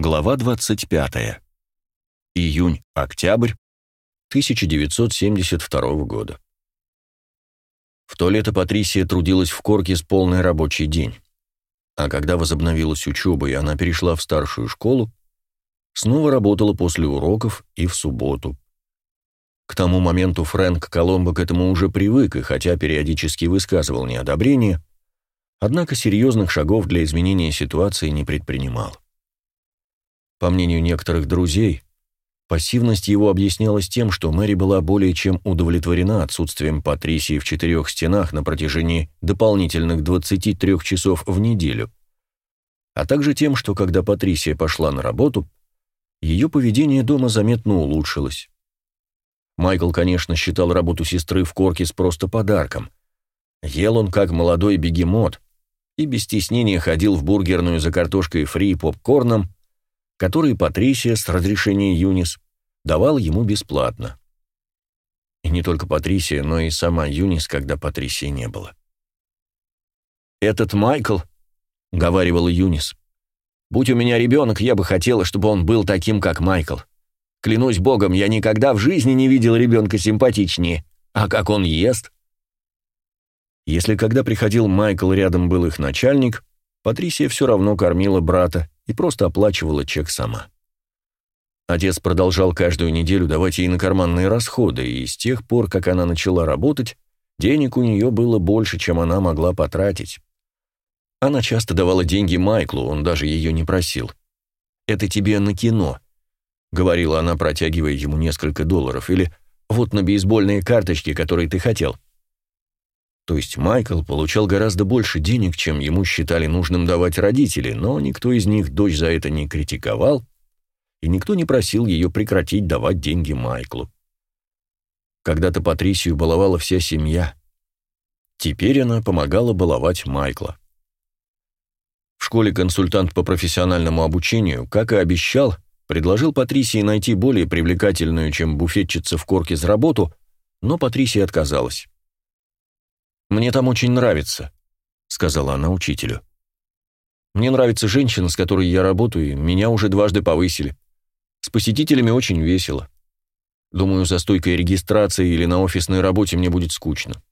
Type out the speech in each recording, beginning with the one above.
Глава 25. Июнь-октябрь 1972 года. В то лето Патрисия трудилась в Корке с полный рабочий день. А когда возобновилась учеба и она перешла в старшую школу, снова работала после уроков и в субботу. К тому моменту Фрэнк Коломбо к этому уже привык, и хотя периодически высказывал неодобрение, однако серьезных шагов для изменения ситуации не предпринимал. По мнению некоторых друзей, пассивность его объяснялась тем, что Мэри была более чем удовлетворена отсутствием Патрисии в четырех стенах на протяжении дополнительных 23 часов в неделю, а также тем, что когда Патрисия пошла на работу, ее поведение дома заметно улучшилось. Майкл, конечно, считал работу сестры в Коркис просто подарком. Ел он как молодой бегемот и без стеснения ходил в бургерную за картошкой фри и попкорном, которые Патрисия с разрешения Юнис давала ему бесплатно. И не только Патрисия, но и сама Юнис, когда Патрисии не было. «Этот Майкл», — говаривала Юнис, — «будь у меня ребенок, я бы хотела, чтобы он был таким, как Майкл. Клянусь богом, я никогда в жизни не видел ребенка симпатичнее. А как он ест?» Если когда приходил Майкл, рядом был их начальник, Патрисия все равно кормила брата, и просто оплачивала чек сама. Отец продолжал каждую неделю давать ей на карманные расходы, и с тех пор, как она начала работать, денег у нее было больше, чем она могла потратить. Она часто давала деньги Майклу, он даже ее не просил. «Это тебе на кино», — говорила она, протягивая ему несколько долларов, или «вот на бейсбольные карточки, которые ты хотел». То есть Майкл получал гораздо больше денег, чем ему считали нужным давать родители, но никто из них дочь за это не критиковал, и никто не просил ее прекратить давать деньги Майклу. Когда-то Патрисию баловала вся семья. Теперь она помогала баловать Майкла. В школе консультант по профессиональному обучению, как и обещал, предложил Патрисии найти более привлекательную, чем буфетчица в корке за работу, но Патрисия отказалась. «Мне там очень нравится», — сказала она учителю. «Мне нравится женщина, с которой я работаю, и меня уже дважды повысили. С посетителями очень весело. Думаю, за стойкой регистрации или на офисной работе мне будет скучно».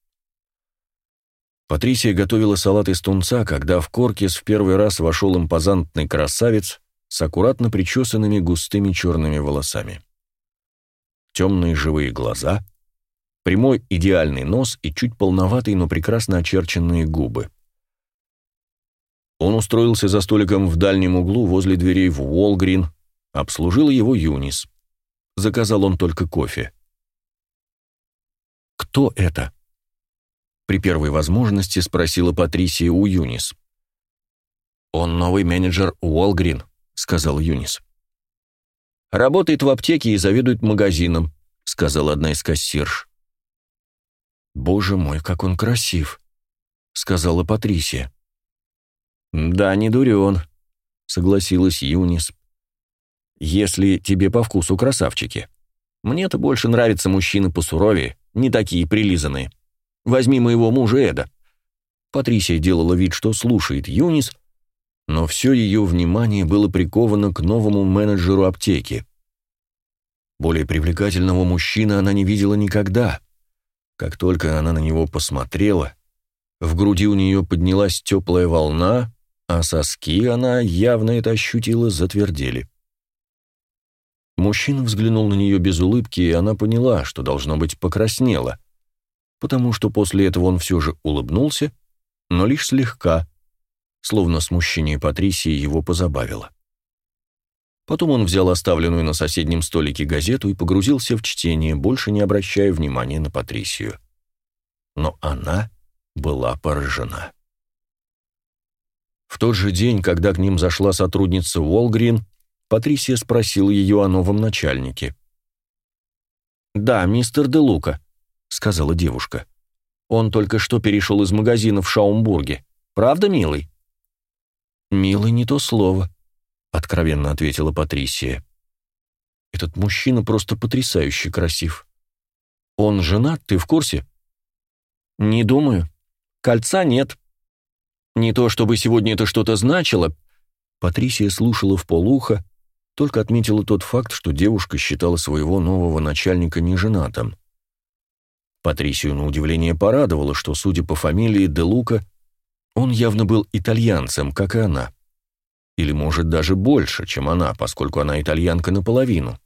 Патрисия готовила салат из тунца, когда в Коркис в первый раз вошел импозантный красавец с аккуратно причесанными густыми черными волосами. Темные живые глаза — прямой идеальный нос и чуть полноватые, но прекрасно очерченные губы. Он устроился за столиком в дальнем углу возле дверей в Уолгрин, обслужил его Юнис. Заказал он только кофе. «Кто это?» При первой возможности спросила Патрисия у Юнис. «Он новый менеджер Уолгрин», — сказал Юнис. «Работает в аптеке и заведует магазином», — сказала одна из кассирш. «Боже мой, как он красив!» — сказала Патрисия. «Да, не дурен», — согласилась Юнис. «Если тебе по вкусу красавчики. Мне-то больше нравятся мужчины посуровее, не такие прилизанные. Возьми моего мужа Эда». Патрисия делала вид, что слушает Юнис, но все ее внимание было приковано к новому менеджеру аптеки. Более привлекательного мужчины она не видела никогда — как только она на него посмотрела, в груди у нее поднялась теплая волна, а соски, она явно это ощутила, затвердели. Мужчина взглянул на нее без улыбки, и она поняла, что, должно быть, покраснела, потому что после этого он все же улыбнулся, но лишь слегка, словно смущение Патрисии его позабавило. Потом он взял оставленную на соседнем столике газету и погрузился в чтение, больше не обращая внимания на Патрисию. Но она была поражена. В тот же день, когда к ним зашла сотрудница Уолгрин, Патрисия спросила ее о новом начальнике. «Да, мистер Де Лука», — сказала девушка. «Он только что перешел из магазина в Шаумбурге. Правда, милый?» «Милый не то слово», откровенно ответила Патрисия. Этот мужчина просто потрясающе красив. Он женат, ты в курсе? Не думаю. Кольца нет. Не то чтобы сегодня это что-то значило. Патрисия слушала в полухо, только отметила тот факт, что девушка считала своего нового начальника неженатым. Патрисию на удивление порадовало, что, судя по фамилии Де Лука, он явно был итальянцем, как и она. Или, может, даже больше, чем она, поскольку она итальянка наполовину.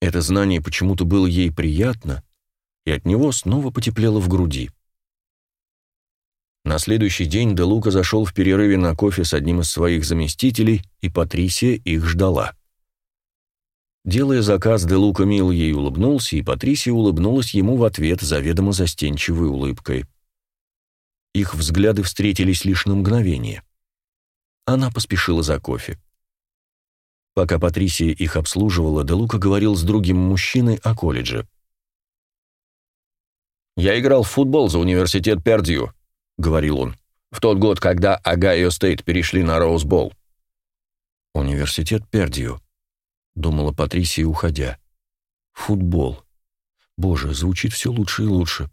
Это знание почему-то было ей приятно, и от него снова потеплело в груди. На следующий день Де Лука зашел в перерыве на кофе с одним из своих заместителей, и Патрисия их ждала. Делая заказ, Де Лука мило ей улыбнулся, и Патрисия улыбнулась ему в ответ заведомо застенчивой улыбкой. Их взгляды встретились лишь на мгновение. Она поспешила за кофе. Пока Патрисия их обслуживала, Де Лука говорил с другим мужчиной о колледже. «Я играл в футбол за университет Пердью», — говорил он, «в тот год, когда Огайо Стейт перешли на Роуз Боул». «Университет Пердью», — думала Патрисия, уходя. «Футбол. Боже, звучит все лучше и лучше».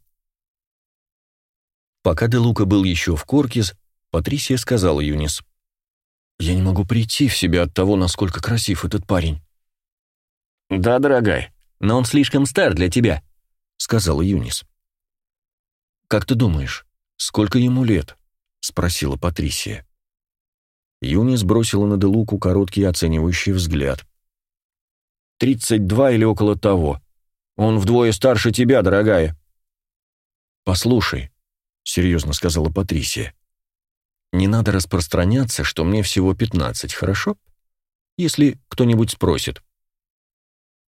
Пока Де Лука был еще в Коркис, Патрисия сказала Юнис. «Я не могу прийти в себя от того, насколько красив этот парень». «Да, дорогая, но он слишком стар для тебя», — сказала Юнис. «Как ты думаешь, сколько ему лет?» — спросила Патрисия. Юнис бросила на Делуку короткий оценивающий взгляд. «Тридцать два или около того. Он вдвое старше тебя, дорогая». «Послушай», — серьезно сказала Патрисия, «не надо распространяться, что мне всего пятнадцать, хорошо? Если кто-нибудь спросит».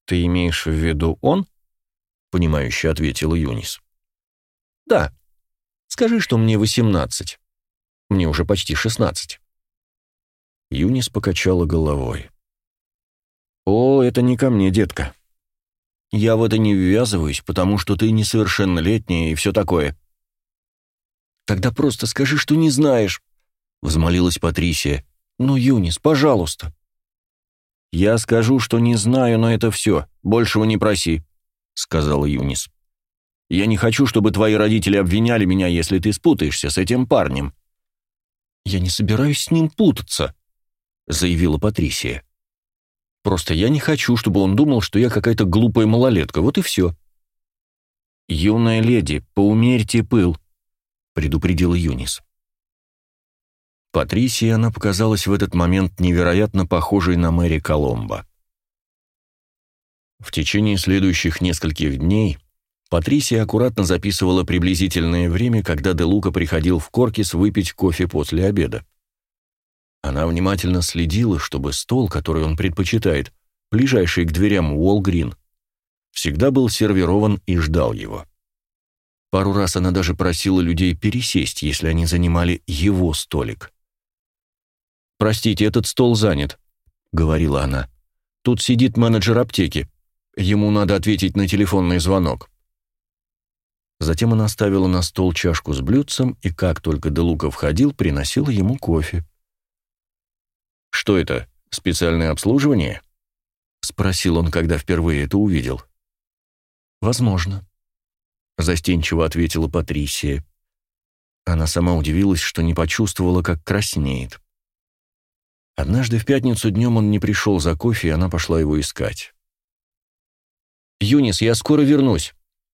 «Ты имеешь в виду он?» — понимающе ответила Юнис. «Да. Скажи, что мне восемнадцать. Мне уже почти шестнадцать». Юнис покачала головой. «О, это не ко мне, детка. Я в это не ввязываюсь, потому что ты несовершеннолетняя и все такое». «Тогда просто скажи, что не знаешь», — взмолилась Патрисия. «Ну, Юнис, пожалуйста». «Я скажу, что не знаю, но это все. Большего не проси», — сказала Юнис. Я не хочу, чтобы твои родители обвиняли меня, если ты спутаешься с этим парнем». «Я не собираюсь с ним путаться», — заявила Патрисия. «Просто я не хочу, чтобы он думал, что я какая-то глупая малолетка, вот и все». «Юная леди, поумерьте пыл», — предупредил Юнис. Патрисии она показалась в этот момент невероятно похожей на Мэри Коломбо. В течение следующих нескольких дней Патрисия аккуратно записывала приблизительное время, когда Де Лука приходил в Коркис выпить кофе после обеда. Она внимательно следила, чтобы стол, который он предпочитает, ближайший к дверям Уолгрин, всегда был сервирован и ждал его. Пару раз она даже просила людей пересесть, если они занимали его столик. «Простите, этот стол занят», — говорила она. «Тут сидит менеджер аптеки. Ему надо ответить на телефонный звонок». Затем она ставила на стол чашку с блюдцем, и как только Делука входил, приносила ему кофе. «Что это, специальное обслуживание?» — спросил он, когда впервые это увидел. «Возможно», — застенчиво ответила Патрисия. Она сама удивилась, что не почувствовала, как краснеет. Однажды в пятницу днем он не пришел за кофе, и она пошла его искать. «Юнис, я скоро вернусь»,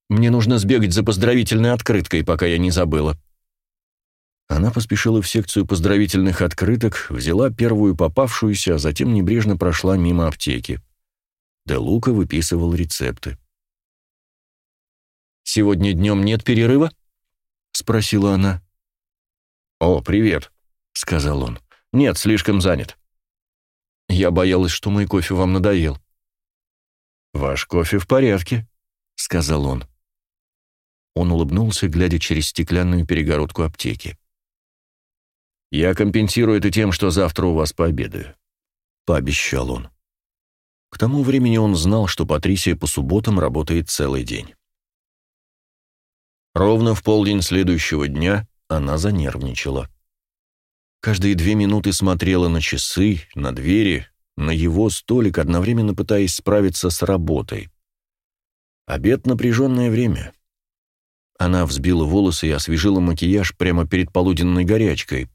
мне нужно сбегать за поздравительной открыткой, пока я не забыла». Она поспешила в секцию поздравительных открыток, взяла первую попавшуюся, а затем небрежно прошла мимо аптеки. Де Лука выписывал рецепты. «Сегодня днем нет перерыва?» — спросила она. «О, привет», — сказал он. «Нет, слишком занят». «Я боялась, что мой кофе вам надоел». «Ваш кофе в порядке», — сказал он. Он улыбнулся, глядя через стеклянную перегородку аптеки. «Я компенсирую это тем, что завтра у вас пообедаю», — пообещал он. К тому времени он знал, что Патрисия по субботам работает целый день. Ровно в полдень следующего дня она занервничала. Каждые две минуты смотрела на часы, на двери, на его столик, одновременно пытаясь справиться с работой. Обед — напряженное время. Она взбила волосы и освежила макияж прямо перед полуденной горячкой.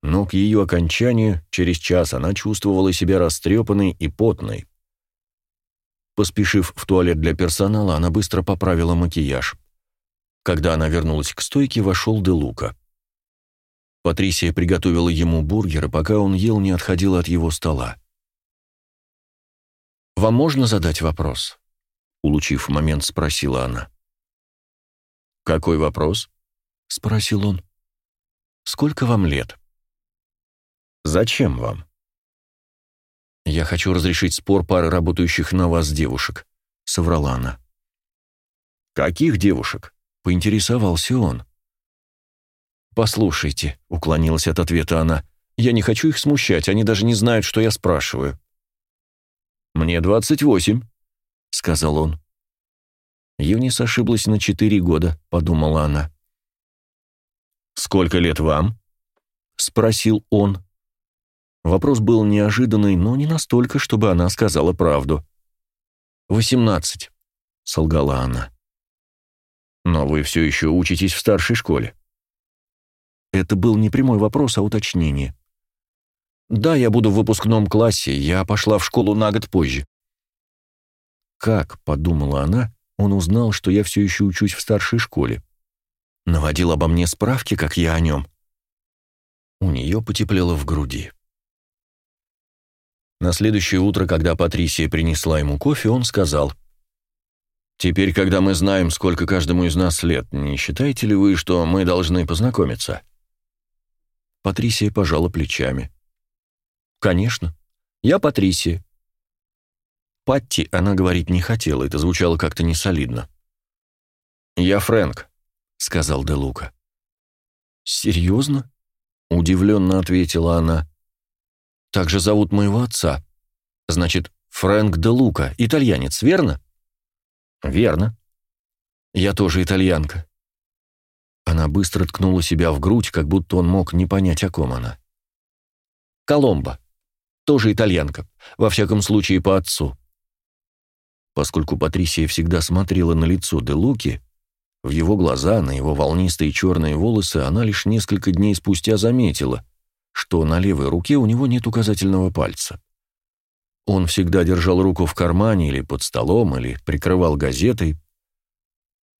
но к ее окончанию, через час, она чувствовала себя растрепанной и потной. Поспешив в туалет для персонала, она быстро поправила макияж. Когда она вернулась к стойке, вошел Де Лука. Патрисия приготовила ему бургер, пока он ел, не отходила от его стола. «Вам можно задать вопрос?» Улучив момент, спросила она. «Какой вопрос?» — спросил он. «Сколько вам лет?» «Зачем вам?» «Я хочу разрешить спор пары работающих на вас девушек», — соврала она. «Каких девушек?» — поинтересовался он. «Послушайте», — уклонилась от ответа она, — «я не хочу их смущать, они даже не знают, что я спрашиваю». «Мне двадцать восемь», — сказал он. Юнис ошиблась на четыре года, подумала она. «Сколько лет вам?» — спросил он. Вопрос был неожиданный, но не настолько, чтобы она сказала правду. «Восемнадцать», — солгала она. «Но вы все еще учитесь в старшей школе». Это был не прямой вопрос, а уточнение. «Да, я буду в выпускном классе, я пошла в школу на год позже». «Как?» — подумала она, он узнал, что я все еще учусь в старшей школе. Наводил обо мне справки, как я о нем. У нее потеплело в груди. На следующее утро, когда Патрисия принесла ему кофе, он сказал, «Теперь, когда мы знаем, сколько каждому из нас лет, не считаете ли вы, что мы должны познакомиться?» Патрисия пожала плечами. «Конечно. Я Патрисия. Патти она говорить не хотела, это звучало как-то несолидно. «Я Фрэнк», — сказал Де Лука. «Серьезно?» — удивленно ответила она. «Так же зовут моего отца. Значит, Фрэнк Де Лука, итальянец, верно?» «Верно. Я тоже итальянка». Она быстро ткнула себя в грудь, как будто он мог не понять, о ком она. «Коломбо. Тоже итальянка. Во всяком случае, по отцу. Поскольку Патрисия всегда смотрела на лицо де Луки, в его глаза, на его волнистые черные волосы, она лишь несколько дней спустя заметила, что на левой руке у него нет указательного пальца. Он всегда держал руку в кармане или под столом, или прикрывал газетой.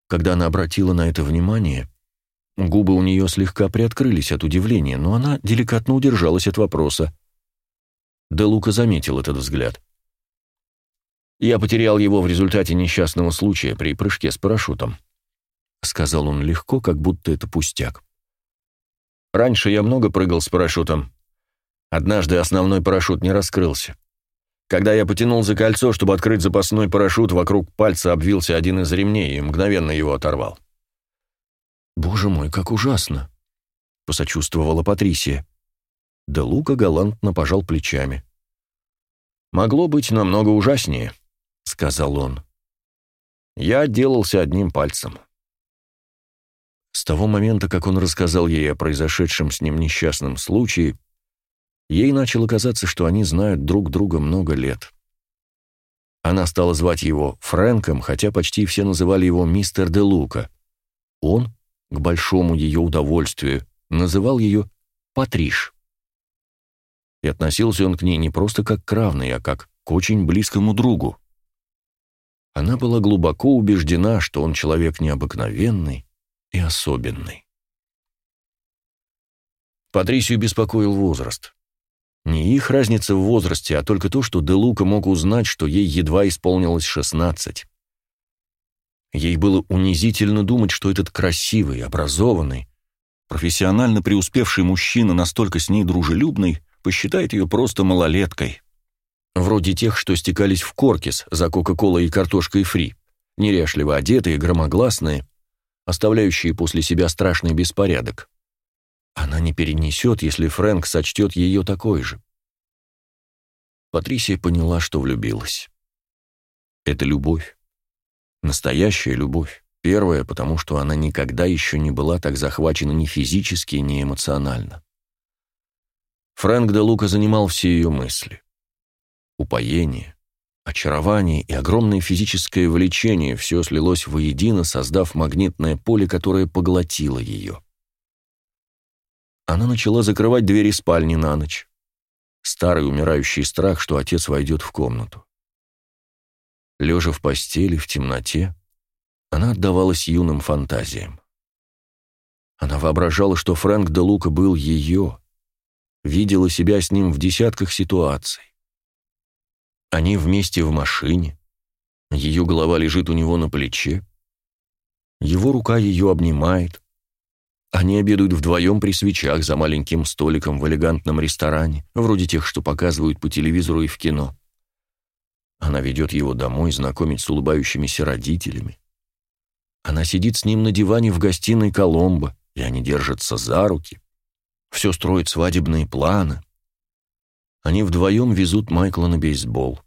Когда она обратила на это внимание, губы у нее слегка приоткрылись от удивления, но она деликатно удержалась от вопроса. Де Лука заметил этот взгляд. Я потерял его в результате несчастного случая при прыжке с парашютом. Сказал он легко, как будто это пустяк. Раньше я много прыгал с парашютом. Однажды основной парашют не раскрылся. Когда я потянул за кольцо, чтобы открыть запасной парашют, вокруг пальца обвился один из ремней и мгновенно его оторвал. «Боже мой, как ужасно!» — посочувствовала Патрисия. Да Лука галантно пожал плечами. «Могло быть намного ужаснее», — сказал он. Я отделался одним пальцем. С того момента, как он рассказал ей о произошедшем с ним несчастном случае, ей начало казаться, что они знают друг друга много лет. Она стала звать его Фрэнком, хотя почти все называли его мистер де Лука. Он, к большому ее удовольствию, называл ее Патриш. И относился он к ней не просто как к равной, а как к очень близкому другу. Она была глубоко убеждена, что он человек необыкновенный и особенный. Патрисию беспокоил возраст. Не их разница в возрасте, а только то, что Де Лука мог узнать, что ей едва исполнилось 16. Ей было унизительно думать, что этот красивый, образованный, профессионально преуспевший мужчина, настолько с ней дружелюбный, посчитает ее просто малолеткой вроде тех, что стекались в Коркис за Кока-Колой и картошкой фри, неряшливо одетые, громогласные, оставляющие после себя страшный беспорядок. Она не перенесет, если Фрэнк сочтет ее такой же. Патрисия поняла, что влюбилась. Это любовь. Настоящая любовь. Первая, потому что она никогда еще не была так захвачена ни физически, ни эмоционально. Фрэнк де Лука занимал все ее мысли. Упоение, очарование и огромное физическое влечение все слилось воедино, создав магнитное поле, которое поглотило ее. она начала закрывать двери спальни на ночь. Старый умирающий страх, что отец войдет в комнату. Лежа в постели, в темноте, она отдавалась юным фантазиям. Она воображала, что Фрэнк де Лука был ее, видела себя с ним в десятках ситуаций. Они вместе в машине, ее голова лежит у него на плече, его рука ее обнимает, они обедают вдвоем при свечах за маленьким столиком в элегантном ресторане, вроде тех, что показывают по телевизору и в кино. Она ведет его домой, знакомить с улыбающимися родителями. Она сидит с ним на диване в гостиной Коломбо, и они держатся за руки. Все строят свадебные планы. Они вдвоем везут Майкла на бейсбол.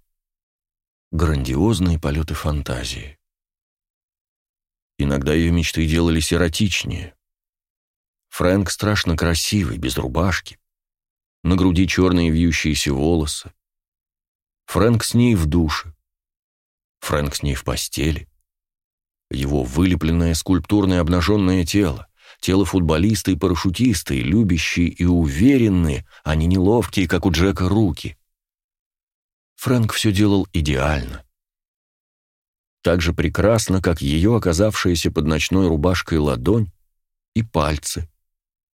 Грандиозные полеты фантазии. Иногда ее мечты делались эротичнее. Фрэнк страшно красивый, без рубашки. На груди черные вьющиеся волосы. Фрэнк с ней в душе. Фрэнк с ней в постели. Его вылепленное скульптурное обнаженное тело. Тело футболиста и парашютиста, и любящие, и уверенные, а не неловкие, как у Джека, руки. Фрэнк все делал идеально. Так же прекрасно, как ее оказавшаяся под ночной рубашкой ладонь и пальцы,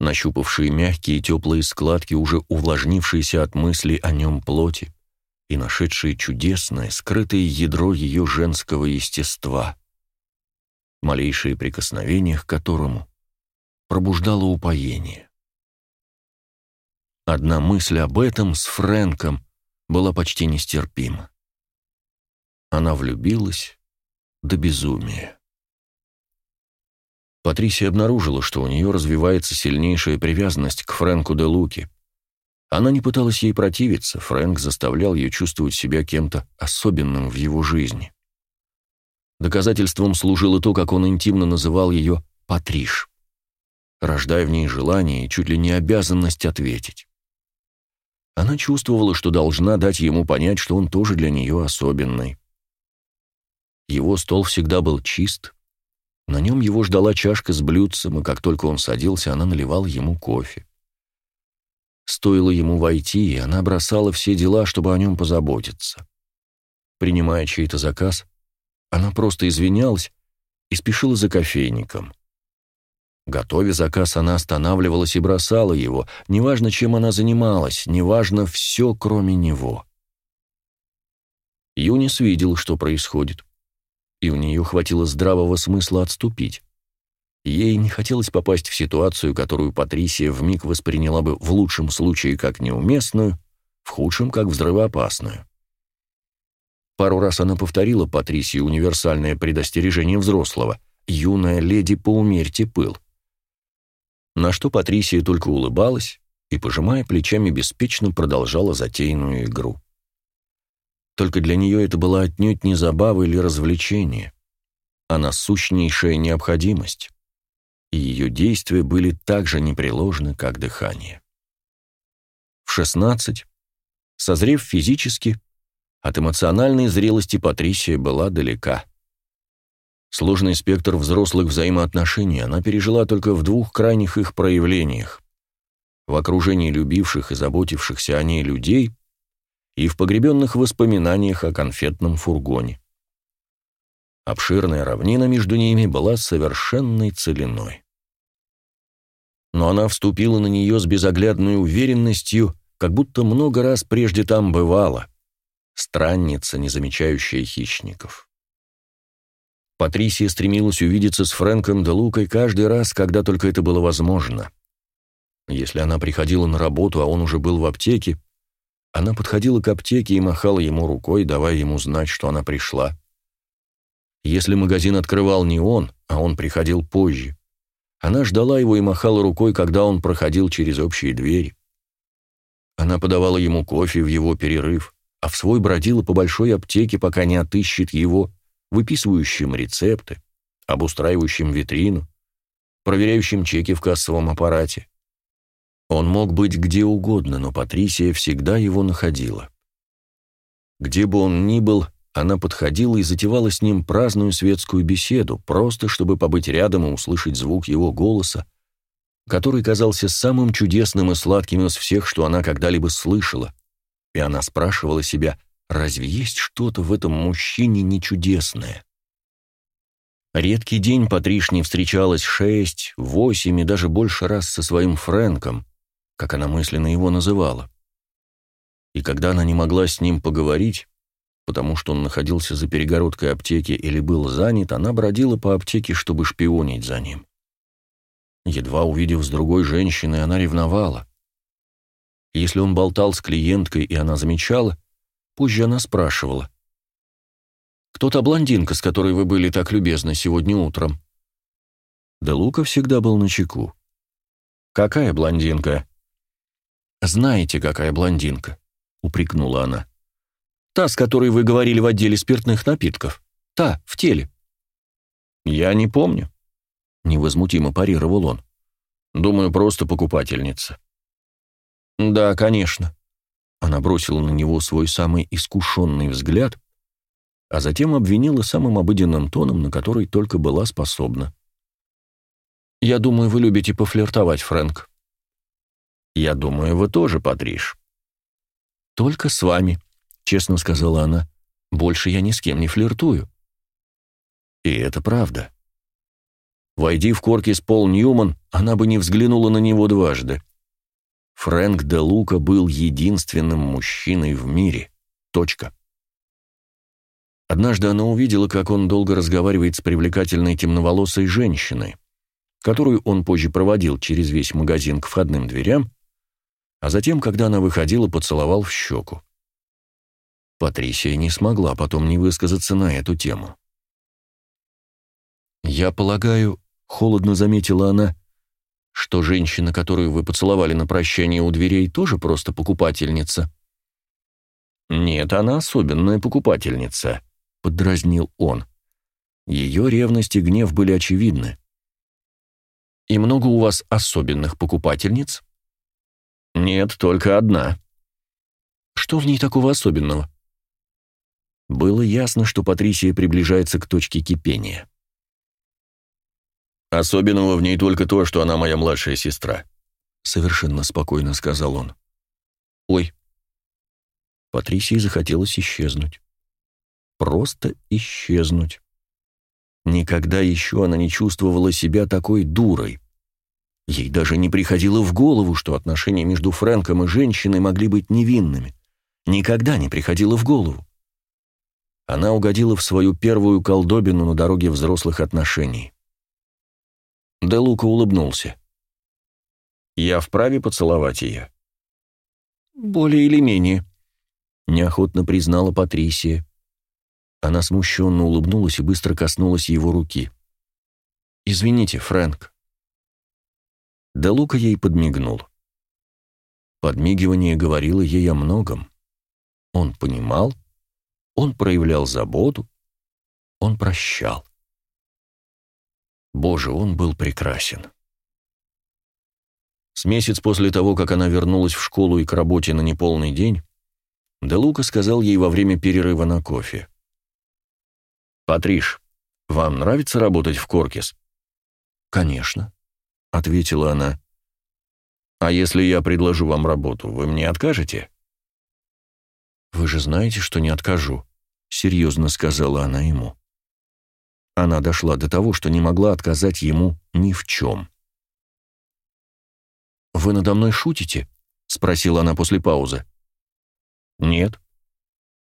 нащупавшие мягкие теплые складки, уже увлажнившиеся от мыслей о нем плоти, и нашедшие чудесное, скрытое ядро ее женского естества, малейшие прикосновения к которому пробуждало упоение. Одна мысль об этом с Фрэнком была почти нестерпима. Она влюбилась до безумия. Патрисия обнаружила, что у нее развивается сильнейшая привязанность к Фрэнку де Луке. Она не пыталась ей противиться, Фрэнк заставлял ее чувствовать себя кем-то особенным в его жизни. Доказательством служило то, как он интимно называл ее «Патриш», рождая в ней желание и чуть ли не обязанность ответить. Она чувствовала, что должна дать ему понять, что он тоже для нее особенный. Его стол всегда был чист, на нем его ждала чашка с блюдцем, и как только он садился, она наливала ему кофе. Стоило ему войти, и она бросала все дела, чтобы о нем позаботиться. Принимая чей-то заказ, она просто извинялась и спешила за кофейником. Готовя заказ, она останавливалась и бросала его, неважно, чем она занималась, неважно все, кроме него. Юнис видел, что происходит и у нее хватило здравого смысла отступить. Ей не хотелось попасть в ситуацию, которую Патрисия вмиг восприняла бы в лучшем случае как неуместную, в худшем как взрывоопасную. Пару раз она повторила Патрисии универсальное предостережение взрослого «Юная леди, поумерьте пыл». На что Патрисия только улыбалась и, пожимая плечами, беспечно продолжала затеянную игру. Только для нее это была отнюдь не забава или развлечение, а насущнейшая необходимость, и ее действия были так же непреложны, как дыхание. В 16, созрев физически, от эмоциональной зрелости Патрисия была далека. Сложный спектр взрослых взаимоотношений она пережила только в двух крайних их проявлениях. В окружении любивших и заботившихся о ней людей – и в погребенных воспоминаниях о конфетном фургоне. Обширная равнина между ними была совершенной целиной. Но она вступила на нее с безоглядной уверенностью, как будто много раз прежде там бывала, странница, не замечающая хищников. Патрисия стремилась увидеться с Фрэнком де Лукой каждый раз, когда только это было возможно. Если она приходила на работу, а он уже был в аптеке, она подходила к аптеке и махала ему рукой, давая ему знать, что она пришла. Если магазин открывал не он, а он приходил позже, она ждала его и махала рукой, когда он проходил через общие двери. Она подавала ему кофе в его перерыв, а в свой бродила по большой аптеке, пока не отыщет его, выписывающим рецепты, обустраивающим витрину, проверяющим чеки в кассовом аппарате. Он мог быть где угодно, но Патрисия всегда его находила. Где бы он ни был, она подходила и затевала с ним праздную светскую беседу, просто чтобы побыть рядом и услышать звук его голоса, который казался самым чудесным и сладким из всех, что она когда-либо слышала. И она спрашивала себя, разве есть что-то в этом мужчине нечудесное? Редкий день Патриш не встречалась шесть, восемь и даже больше раз со своим Фрэнком, как она мысленно его называла. И когда она не могла с ним поговорить, потому что он находился за перегородкой аптеки или был занят, она бродила по аптеке, чтобы шпионить за ним. Едва увидев с другой женщиной, она ревновала. Если он болтал с клиенткой, и она замечала, позже она спрашивала. «Кто та блондинка, с которой вы были так любезны сегодня утром?» Да Лука всегда был на чеку. «Какая блондинка?» «Знаете, какая блондинка?» — упрекнула она. «Та, с которой вы говорили в отделе спиртных напитков. Та, в теле». «Я не помню», невозмутимо парировал он. Думаю, просто покупательница. Да, конечно. Она бросила на него свой самый искушенный взгляд, а затем обвинила самым обыденным тоном, на который только была способна. «Я думаю, вы любите пофлиртовать, Фрэнк». «Я думаю, вы тоже, Патриш». «Только с вами», — честно сказала она. «Больше я ни с кем не флиртую». И это правда. Войди в Коркис Пол Ньюман, она бы не взглянула на него дважды. Фрэнк де Лука был единственным мужчиной в мире. Точка. Однажды она увидела, как он долго разговаривает с привлекательной темноволосой женщиной, которую он позже проводил через весь магазин к входным дверям, а затем, когда она выходила, поцеловал в щеку. Патрисия не смогла потом не высказаться на эту тему. «Я полагаю, Холодно заметила она, что женщина, которую вы поцеловали на прощание у дверей, тоже просто покупательница. Нет, она особенная покупательница, поддразнил он. Ее ревность и гнев были очевидны. И много у вас особенных покупательниц? Нет, только одна. Что в ней такого особенного? Было ясно, что Патрисия приближается к точке кипения. Особенного в ней только то, что она моя младшая сестра», — совершенно спокойно сказал он. «Ой». Патрисии захотелось исчезнуть. Просто исчезнуть. Никогда еще она не чувствовала себя такой дурой. Ей даже не приходило в голову, что отношения между Фрэнком и женщиной могли быть невинными. Никогда не приходило в голову. Она угодила в свою первую колдобину на дороге взрослых отношений. Де Лука улыбнулся. «Я вправе поцеловать ее?» «Более или менее», — неохотно признала Патрисия. Она смущенно улыбнулась и быстро коснулась его руки. «Извините, Фрэнк». Де Лука ей подмигнул. Подмигивание говорило ей о многом. Он понимал, он проявлял заботу, он прощал. Боже, он был прекрасен. С месяц после того, как она вернулась в школу и к работе на неполный день, Де Лука сказал ей во время перерыва на кофе. «Патриш, вам нравится работать в Коркис?» «Конечно», — ответила она. «А если я предложу вам работу, вы мне откажете?» «Вы же знаете, что не откажу», — серьезно сказала она ему. Она дошла до того, что не могла отказать ему ни в чем. «Вы надо мной шутите?» — спросила она после паузы. «Нет.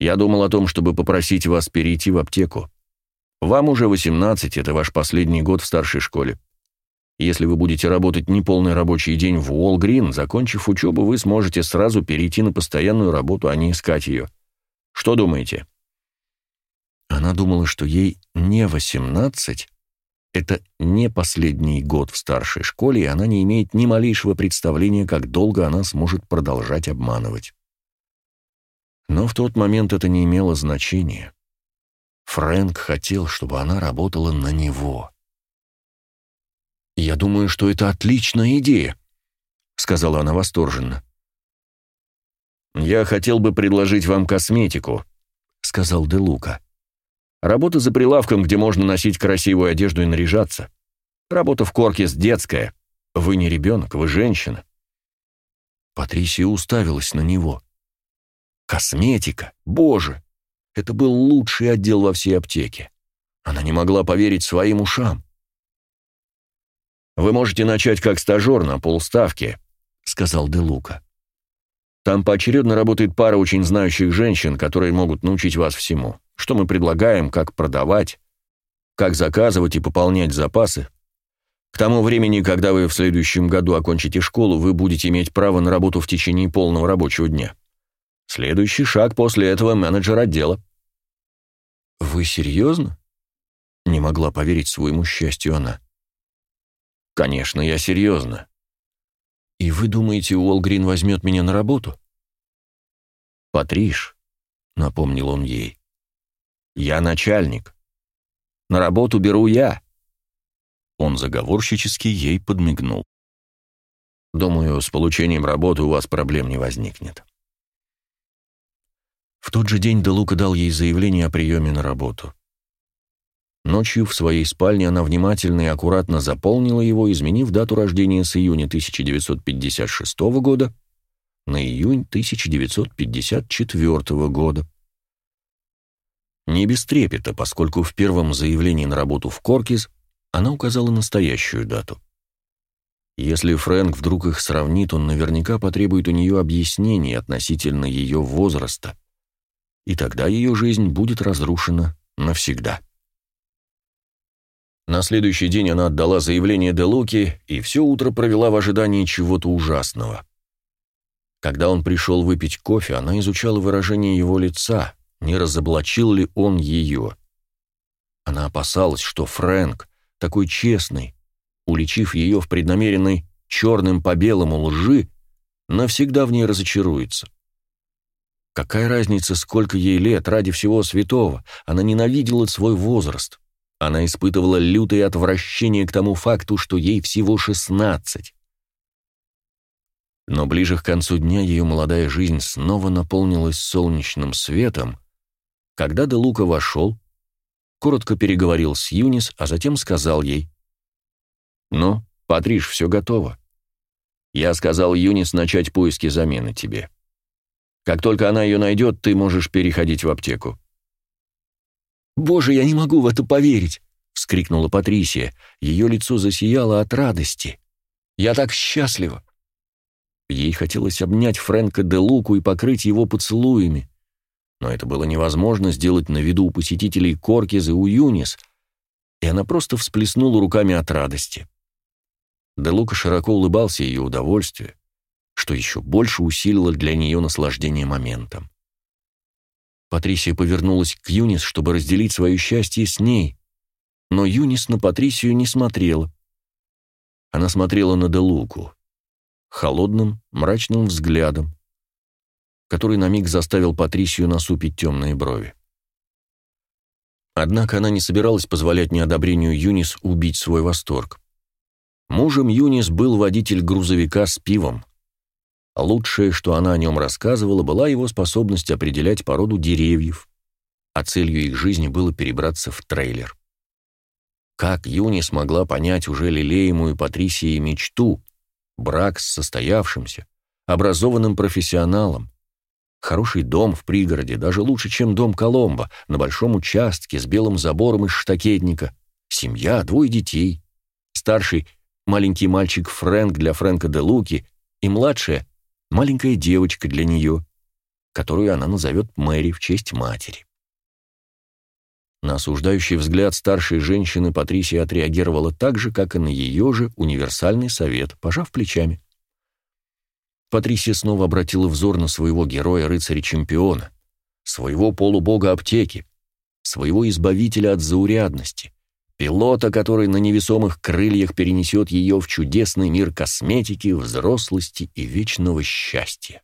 Я думал о том, чтобы попросить вас перейти в аптеку. Вам уже 18, это ваш последний год в старшей школе. Если вы будете работать неполный рабочий день в Уолгрин, закончив учебу, вы сможете сразу перейти на постоянную работу, а не искать ее. Что думаете?» Она думала, что ей не 18, это не последний год в старшей школе, и она не имеет ни малейшего представления, как долго она сможет продолжать обманывать. Но в тот момент это не имело значения. Фрэнк хотел, чтобы она работала на него. «Я думаю, что это отличная идея», — сказала она восторженно. «Я хотел бы предложить вам косметику», — сказал Де Лука. Работа за прилавком, где можно носить красивую одежду и наряжаться. Работа в корке с детская. Вы не ребенок, вы женщина». Патрисия уставилась на него. «Косметика? Боже! Это был лучший отдел во всей аптеке. Она не могла поверить своим ушам. «Вы можете начать как стажер на полставки», — сказал Де Лука. «Там поочередно работает пара очень знающих женщин, которые могут научить вас всему. Что мы предлагаем, как продавать, как заказывать и пополнять запасы. К тому времени, когда вы в следующем году окончите школу, вы будете иметь право на работу в течение полного рабочего дня. Следующий шаг после этого — менеджер отдела». «Вы серьезно?» — не могла поверить своему счастью она. «Конечно, я серьезно». «И вы думаете, Уолгрин возьмет меня на работу?» «Патриш», — напомнил он ей, — «я начальник. На работу беру я». Он заговорщически ей подмигнул. «Думаю, с получением работы у вас проблем не возникнет». В тот же день Делука дал ей заявление о приеме на работу. Ночью в своей спальне она внимательно и аккуратно заполнила его, изменив дату рождения с июня 1956 года на июнь 1954 года. Не без трепета, поскольку в первом заявлении на работу в Коркиз она указала настоящую дату. Если Фрэнк вдруг их сравнит, он наверняка потребует у нее объяснений относительно ее возраста, и тогда ее жизнь будет разрушена навсегда. На следующий день она отдала заявление Де Луки и все утро провела в ожидании чего-то ужасного. Когда он пришел выпить кофе, она изучала выражение его лица, не разоблачил ли он ее. Она опасалась, что Фрэнк, такой честный, уличив ее в преднамеренной черным по белому лжи, навсегда в ней разочаруется. Какая разница, сколько ей лет, ради всего святого, она ненавидела свой возраст. Она испытывала лютое отвращение к тому факту, что ей всего шестнадцать. Но ближе к концу дня ее молодая жизнь снова наполнилась солнечным светом, когда Де Лука вошел, коротко переговорил с Юнис, а затем сказал ей, «Ну, Патриш, все готово. Я сказал Юнис начать поиски замены тебе. Как только она ее найдет, ты можешь переходить в аптеку. «Боже, я не могу в это поверить!» — вскрикнула Патрисия. Ее лицо засияло от радости. «Я так счастлива!» Ей хотелось обнять Фрэнка де Луку и покрыть его поцелуями. Но это было невозможно сделать на виду у посетителей Коркиза и у Юнис, и она просто всплеснула руками от радости. Де Лука широко улыбался ее удовольствию, что еще больше усилило для нее наслаждение моментом. Патрисия повернулась к Юнис, чтобы разделить свое счастье с ней, но Юнис на Патрисию не смотрела. Она смотрела на Делуку, холодным, мрачным взглядом, который на миг заставил Патрисию насупить темные брови. Однако она не собиралась позволять неодобрению Юнис убить свой восторг. Мужем Юнис был водитель грузовика с пивом. Лучшее, что она о нем рассказывала, была его способность определять породу деревьев, а целью их жизни было перебраться в трейлер. Как Юни смогла понять уже лелеемую Патрисией мечту, брак с состоявшимся, образованным профессионалом, Хороший дом в пригороде, даже лучше, чем дом Коломбо, на большом участке с белым забором из штакетника. Семья, двое детей. Старший — маленький мальчик Фрэнк для Фрэнка де Луки и младшая маленькая девочка для нее, которую она назовет Мэри в честь матери. На осуждающий взгляд старшей женщины Патрисия отреагировала так же, как и на ее же универсальный совет, пожав плечами. Патрисия снова обратила взор на своего героя-рыцаря-чемпиона, своего полубога аптеки, своего избавителя от заурядности, Пилота, который на невесомых крыльях перенесет ее в чудесный мир косметики, взрослости и вечного счастья.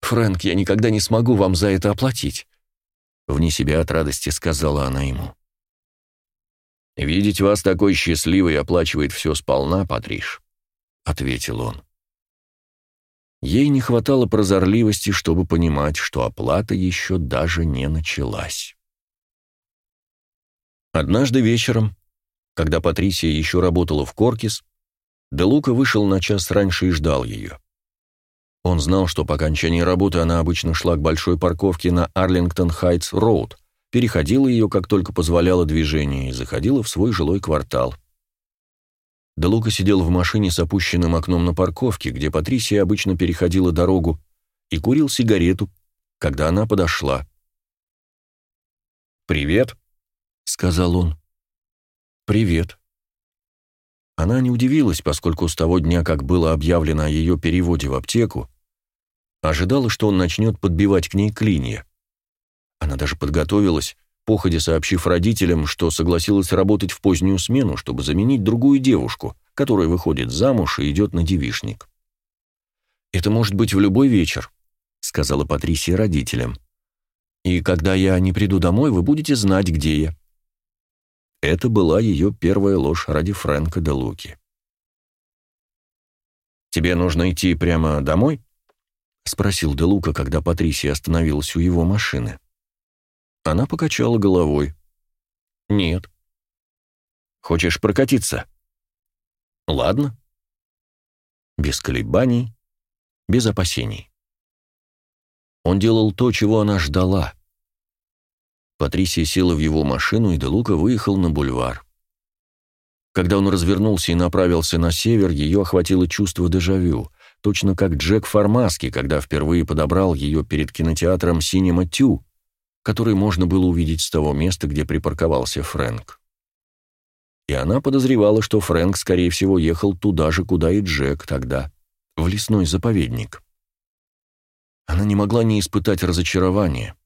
«Фрэнк, я никогда не смогу вам за это оплатить», — вне себя от радости сказала она ему. «Видеть вас такой счастливой оплачивает все сполна, Патриш», — ответил он. Ей не хватало прозорливости, чтобы понимать, что оплата еще даже не началась. Однажды вечером, когда Патрисия еще работала в Коркис, Делука вышел на час раньше и ждал ее. Он знал, что по окончании работы она обычно шла к большой парковке на Арлингтон-Хайтс-Роуд, переходила ее, как только позволяло движение, и заходила в свой жилой квартал. Делука сидел в машине с опущенным окном на парковке, где Патрисия обычно переходила дорогу, и курил сигарету, когда она подошла. «Привет», — сказал он. «Привет». Она не удивилась, поскольку с того дня, как было объявлено о ее переводе в аптеку, ожидала, что он начнет подбивать к ней клинья. Она даже подготовилась, походе сообщив родителям, что согласилась работать в позднюю смену, чтобы заменить другую девушку, которая выходит замуж и идет на девишник. «Это может быть в любой вечер», — сказала Патрисия родителям. «И когда я не приду домой, вы будете знать, где я. Это была ее первая ложь ради Фрэнка де Луки. «Тебе нужно идти прямо домой?» — спросил де Лука, когда Патрисия остановилась у его машины. Она покачала головой. «Нет». «Хочешь прокатиться?» «Ладно». Без колебаний, без опасений. Он делал то, чего она ждала — Патрисия села в его машину, и Делука выехал на бульвар. Когда он развернулся и направился на север, ее охватило чувство дежавю, точно как Джек Фармаски, когда впервые подобрал ее перед кинотеатром «Синема Тю», который можно было увидеть с того места, где припарковался Фрэнк. И она подозревала, что Фрэнк, скорее всего, ехал туда же, куда и Джек тогда, в лесной заповедник. Она не могла не испытать разочарования.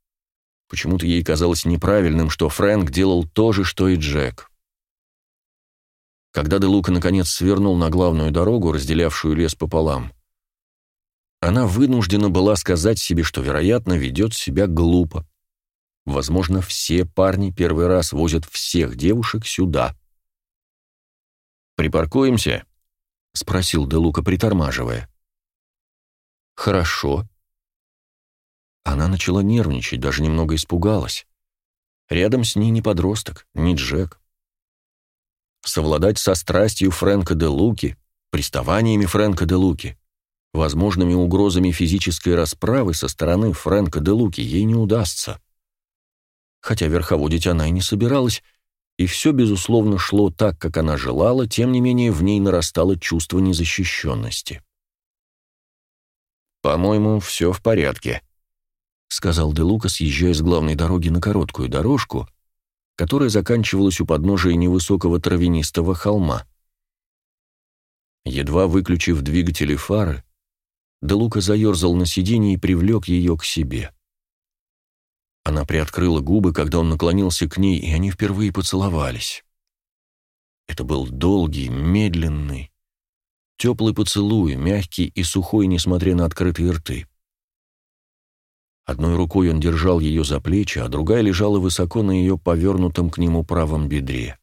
Почему-то ей казалось неправильным, что Фрэнк делал то же, что и Джек. Когда Де Лука наконец свернул на главную дорогу, разделявшую лес пополам, она вынуждена была сказать себе, что, вероятно, ведет себя глупо. Возможно, все парни первый раз возят всех девушек сюда. «Припаркуемся?» — спросил Де Лука, притормаживая. «Хорошо», она начала нервничать, даже немного испугалась. Рядом с ней не подросток, не Джек. Совладать со страстью Фрэнка де Луки, приставаниями Фрэнка де Луки, возможными угрозами физической расправы со стороны Фрэнка де Луки ей не удастся. Хотя верховодить она и не собиралась, и все, безусловно, шло так, как она желала, тем не менее в ней нарастало чувство незащищенности. «По-моему, все в порядке», — сказал Де Лука, съезжая с главной дороги на короткую дорожку, которая заканчивалась у подножия невысокого травянистого холма. Едва выключив двигатели фары, Де Лука заерзал на сиденье и привлек ее к себе. Она приоткрыла губы, когда он наклонился к ней, и они впервые поцеловались. Это был долгий, медленный, теплый поцелуй, мягкий и сухой, несмотря на открытые рты. Одной рукой он держал ее за плечи, а другая лежала высоко на ее повернутом к нему правом бедре.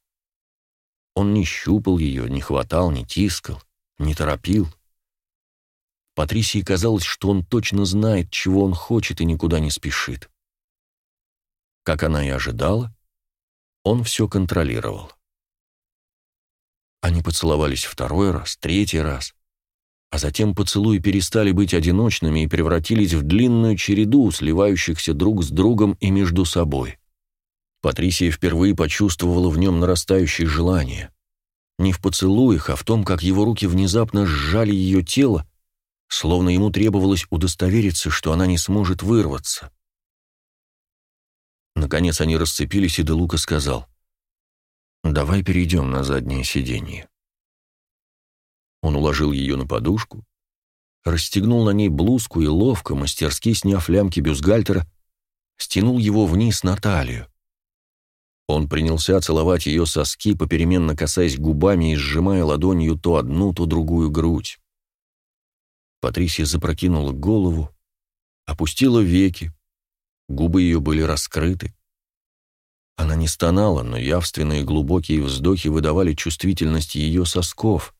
Он не щупал ее, не хватал, не тискал, не торопил. Патрисии казалось, что он точно знает, чего он хочет и никуда не спешит. Как она и ожидала, он все контролировал. Они поцеловались второй раз, третий раз а затем поцелуи перестали быть одиночными и превратились в длинную череду, сливающихся друг с другом и между собой. Патрисия впервые почувствовала в нем нарастающее желание. Не в поцелуях, а в том, как его руки внезапно сжали ее тело, словно ему требовалось удостовериться, что она не сможет вырваться. Наконец они расцепились, и Делука сказал, «Давай перейдем на заднее сиденье». Он уложил ее на подушку, расстегнул на ней блузку и ловко, мастерски сняв лямки бюстгальтера, стянул его вниз на талию. Он принялся целовать ее соски, попеременно касаясь губами и сжимая ладонью то одну, то другую грудь. Патрисия запрокинула голову, опустила веки, губы ее были раскрыты. Она не стонала, но явственные глубокие вздохи выдавали чувствительность ее сосков,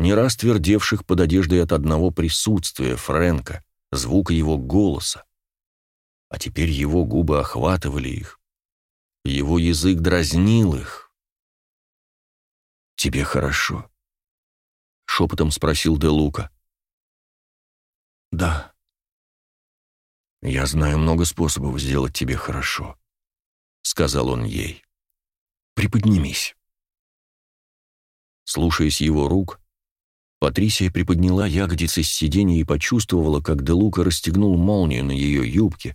не раз твердевших под одеждой от одного присутствия Фрэнка, звука его голоса. А теперь его губы охватывали их. Его язык дразнил их. «Тебе хорошо», шепотом спросил Де Лука. «Да». «Я знаю много способов сделать тебе хорошо», — сказал он ей. «Приподнимись». Слушаясь его рук, Патрисия приподняла ягодицы с сиденья и почувствовала, как Де Лука расстегнул молнию на ее юбке,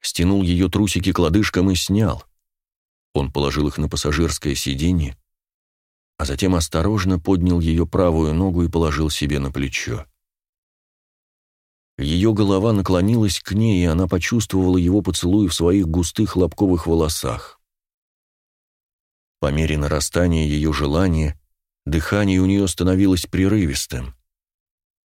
стянул ее трусики к лодыжкам и снял. Он положил их на пассажирское сиденье, а затем осторожно поднял ее правую ногу и положил себе на плечо. Ее голова наклонилась к ней, и она почувствовала его поцелуй в своих густых лобковых волосах. По мере нарастания ее желания дыхание у нее становилось прерывистым.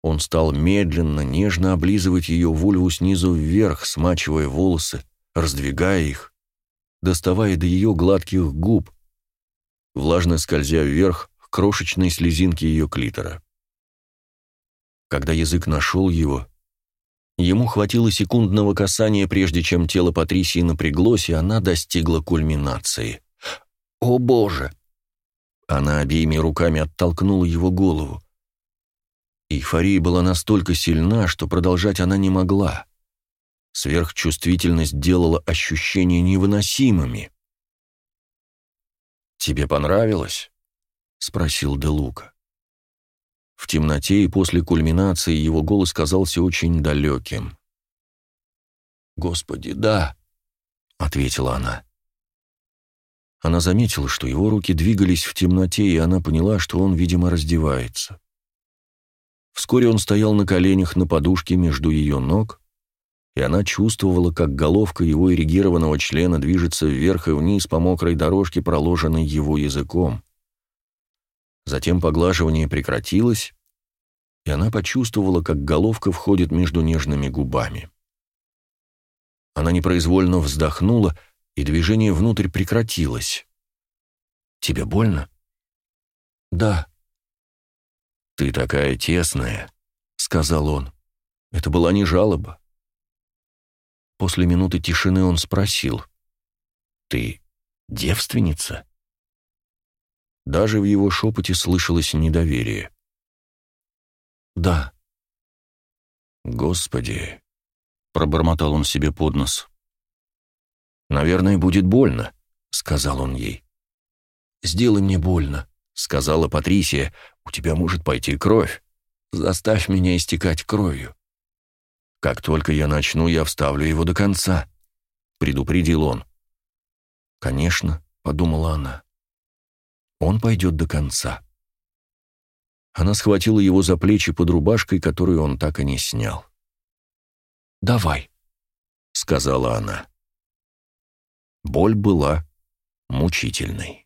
Он стал медленно, нежно облизывать ее вульву снизу вверх, смачивая волосы, раздвигая их, доставая до ее гладких губ, влажно скользя вверх к крошечной слезинке ее клитора. Когда язык нашел его, ему хватило секундного касания, прежде чем тело Патрисии напряглось, и она достигла кульминации. «О, Боже!» Она обеими руками оттолкнула его голову. Эйфория была настолько сильна, что продолжать она не могла. Сверхчувствительность делала ощущения невыносимыми. «Тебе понравилось?» — спросил Де Лука. В темноте и после кульминации его голос казался очень далеким. «Господи, да!» — ответила она. Она заметила, что его руки двигались в темноте, и она поняла, что он, видимо, раздевается. Вскоре он стоял на коленях на подушке между ее ног, и она чувствовала, как головка его эрегированного члена движется вверх и вниз по мокрой дорожке, проложенной его языком. Затем поглаживание прекратилось, и она почувствовала, как головка входит между нежными губами. Она непроизвольно вздохнула, и движение внутрь прекратилось. «Тебе больно?» «Да». «Ты такая тесная», — сказал он. Это была не жалоба. После минуты тишины он спросил. «Ты девственница?» Даже в его шепоте слышалось недоверие. «Да». «Господи!» — пробормотал он себе под нос. «Наверное, будет больно», — сказал он ей. «Сделай мне больно», — сказала Патрисия. «У тебя может пойти кровь. Заставь меня истекать кровью». «Как только я начну, я вставлю его до конца», — предупредил он. «Конечно», — подумала она. «Он пойдет до конца». Она схватила его за плечи под рубашкой, которую он так и не снял. «Давай», — сказала она. Боль была мучительной.